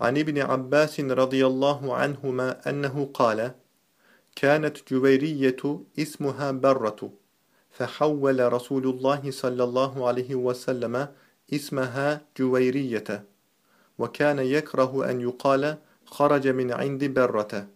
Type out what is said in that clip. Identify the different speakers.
Speaker 1: عن ابن عباس رضي الله عنهما أنه قال كانت جويرية اسمها برة فحول رسول الله صلى الله عليه وسلم اسمها جويرية وكان يكره أن يقال خرج من عند برة.